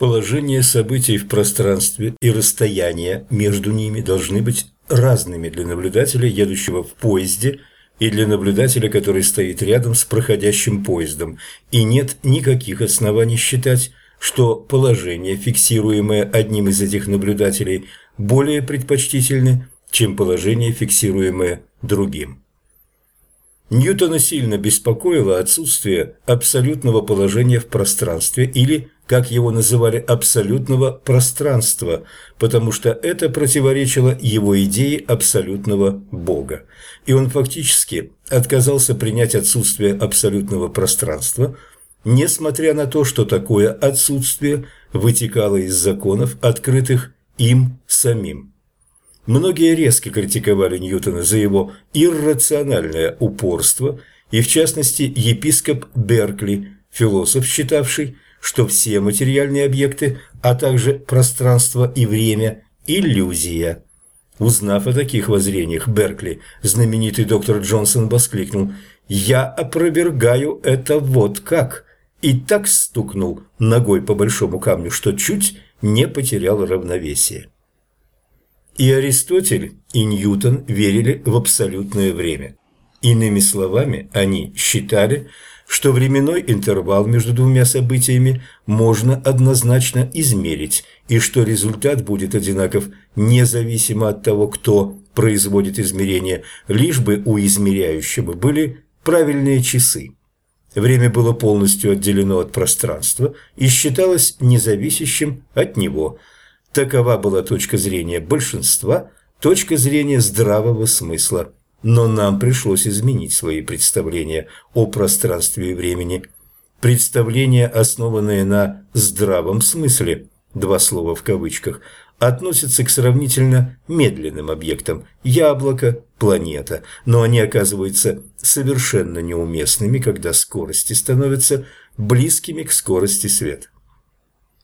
Положение событий в пространстве и расстояние между ними должны быть разными для наблюдателя, едущего в поезде, и для наблюдателя, который стоит рядом с проходящим поездом, и нет никаких оснований считать, что положение, фиксируемое одним из этих наблюдателей, более предпочтительны, чем положение, фиксируемое другим. Ньютона сильно беспокоило отсутствие абсолютного положения в пространстве или, как его называли, абсолютного пространства, потому что это противоречило его идее абсолютного Бога. И он фактически отказался принять отсутствие абсолютного пространства, несмотря на то, что такое отсутствие вытекало из законов, открытых им самим. Многие резко критиковали Ньютона за его иррациональное упорство, и в частности епископ Беркли, философ, считавший, что все материальные объекты, а также пространство и время – иллюзия. Узнав о таких воззрениях Беркли, знаменитый доктор Джонсон воскликнул «Я опровергаю это вот как!» и так стукнул ногой по большому камню, что чуть не потерял равновесие. И Аристотель, и Ньютон верили в абсолютное время. Иными словами, они считали, что временной интервал между двумя событиями можно однозначно измерить, и что результат будет одинаков независимо от того, кто производит измерение, лишь бы у измеряющего были правильные часы. Время было полностью отделено от пространства и считалось независящим от него – Такова была точка зрения большинства, точка зрения здравого смысла. Но нам пришлось изменить свои представления о пространстве и времени. Представления, основанные на «здравом смысле», два слова в кавычках, относятся к сравнительно медленным объектам – яблоко, планета, но они оказываются совершенно неуместными, когда скорости становятся близкими к скорости света.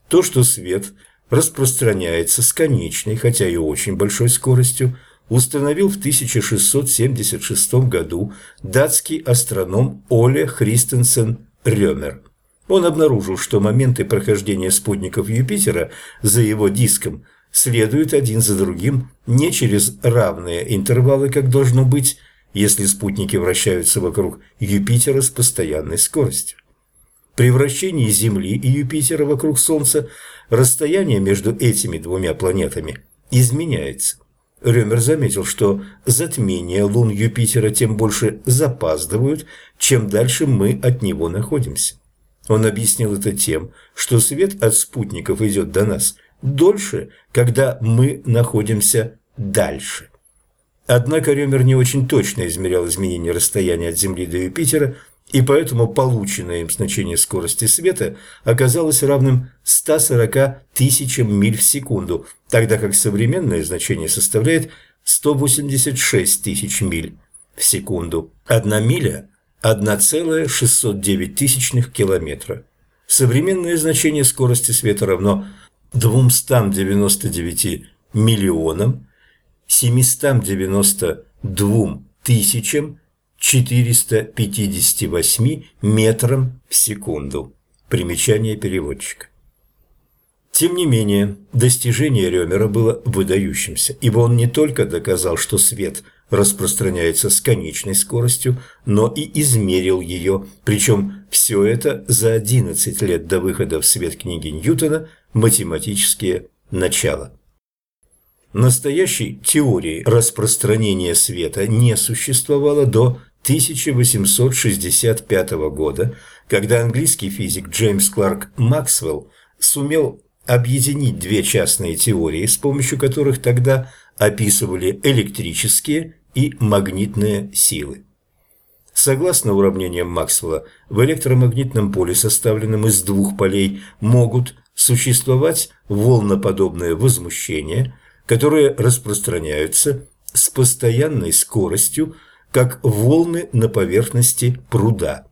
То, что свет – распространяется с конечной, хотя и очень большой скоростью, установил в 1676 году датский астроном Оле Христенсен Рёмер. Он обнаружил, что моменты прохождения спутников Юпитера за его диском следуют один за другим не через равные интервалы, как должно быть, если спутники вращаются вокруг Юпитера с постоянной скоростью. При вращении Земли и Юпитера вокруг Солнца расстояние между этими двумя планетами изменяется. Рёмер заметил, что затмения лун Юпитера тем больше запаздывают, чем дальше мы от него находимся. Он объяснил это тем, что свет от спутников идет до нас дольше, когда мы находимся дальше. Однако Рёмер не очень точно измерял изменение расстояния от Земли до Юпитера, и поэтому полученное им значение скорости света оказалось равным 140 тысячам миль в секунду, тогда как современное значение составляет 186 тысяч миль в секунду. Одна миля – 1,609 тысячных километра. Современное значение скорости света равно 299 миллионам 792 тысячам 458 метрам в секунду. Примечание переводчика. Тем не менее, достижение Рёмера было выдающимся, ибо он не только доказал, что свет распространяется с конечной скоростью, но и измерил ее, причем все это за 11 лет до выхода в свет книги Ньютона «Математические начала». Настоящей теории распространения света не существовало до 1865 года, когда английский физик Джеймс Кларк Максвелл сумел объединить две частные теории, с помощью которых тогда описывали электрические и магнитные силы. Согласно уравнениям Максвелла, в электромагнитном поле, составленном из двух полей, могут существовать волноподобные возмущения – которые распространяются с постоянной скоростью, как волны на поверхности пруда.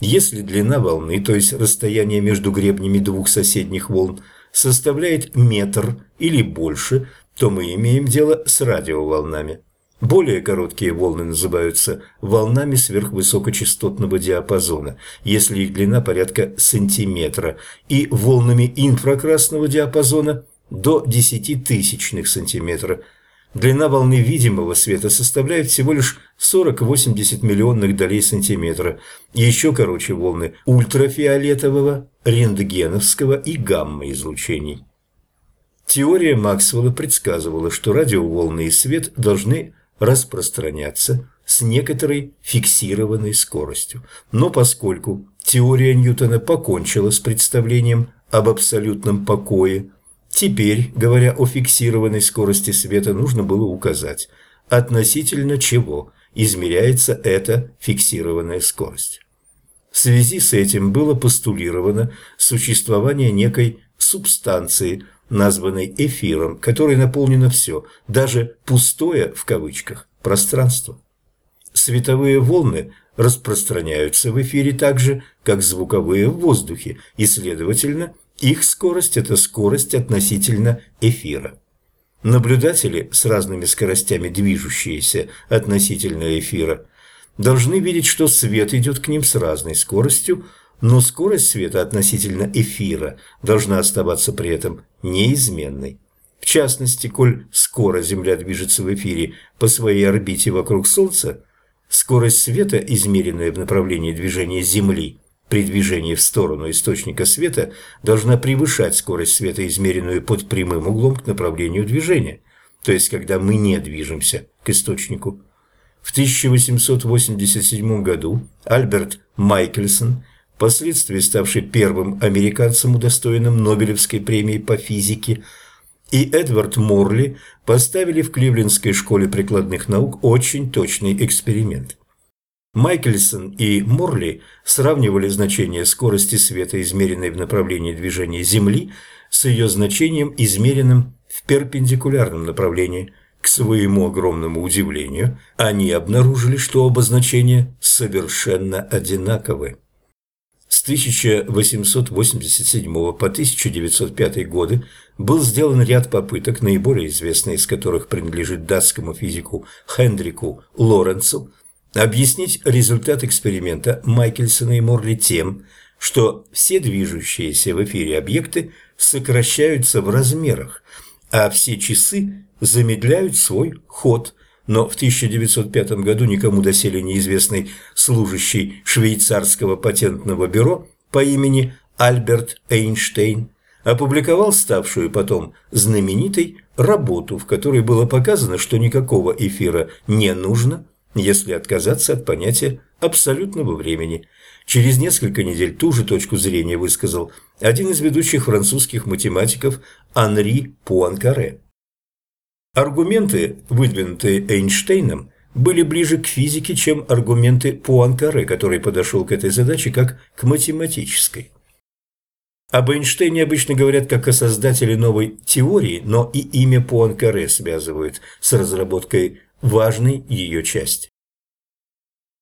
Если длина волны, то есть расстояние между гребнями двух соседних волн, составляет метр или больше, то мы имеем дело с радиоволнами. Более короткие волны называются волнами сверхвысокочастотного диапазона, если их длина порядка сантиметра, и волнами инфракрасного диапазона до 10 тысячных сантиметра. Длина волны видимого света составляет всего лишь 40-80 миллионных долей сантиметра, еще короче волны ультрафиолетового, рентгеновского и гамма-излучений. Теория Максвелла предсказывала, что радиоволны и свет должны распространяться с некоторой фиксированной скоростью. Но поскольку теория Ньютона покончила с представлением об абсолютном покое, теперь, говоря о фиксированной скорости света, нужно было указать, относительно чего измеряется эта фиксированная скорость. В связи с этим было постулировано существование некой субстанции – названной эфиром, которой наполнено все, даже «пустое» в кавычках пространство. Световые волны распространяются в эфире так же, как звуковые в воздухе, и, следовательно, их скорость – это скорость относительно эфира. Наблюдатели с разными скоростями, движущиеся относительно эфира, должны видеть, что свет идет к ним с разной скоростью, но скорость света относительно эфира должна оставаться при этом неизменной. В частности, коль скоро Земля движется в эфире по своей орбите вокруг Солнца, скорость света, измеренная в направлении движения Земли при движении в сторону источника света, должна превышать скорость света, измеренную под прямым углом к направлению движения, то есть когда мы не движемся к источнику. В 1887 году Альберт Майкельсон – впоследствии ставший первым американцем, удостоенным Нобелевской премии по физике, и Эдвард Морли поставили в Кливлендской школе прикладных наук очень точный эксперимент. Майкельсон и Морли сравнивали значение скорости света, измеренной в направлении движения Земли, с ее значением, измеренным в перпендикулярном направлении. К своему огромному удивлению, они обнаружили, что оба значения совершенно одинаковы. С 1887 по 1905 годы был сделан ряд попыток, наиболее известная из которых принадлежит датскому физику Хендрику Лоренцу, объяснить результат эксперимента Майкельсона и Морли тем, что все движущиеся в эфире объекты сокращаются в размерах, а все часы замедляют свой ход – но в 1905 году никому доселе неизвестный служащий швейцарского патентного бюро по имени Альберт Эйнштейн опубликовал ставшую потом знаменитой работу, в которой было показано, что никакого эфира не нужно, если отказаться от понятия абсолютного времени. Через несколько недель ту же точку зрения высказал один из ведущих французских математиков Анри Пуанкаре. Аргументы, выдвинутые Эйнштейном, были ближе к физике, чем аргументы Пуанкаре, который подошел к этой задаче как к математической. Об Эйнштейне обычно говорят как о создателе новой теории, но и имя Пуанкаре связывают с разработкой важной ее части.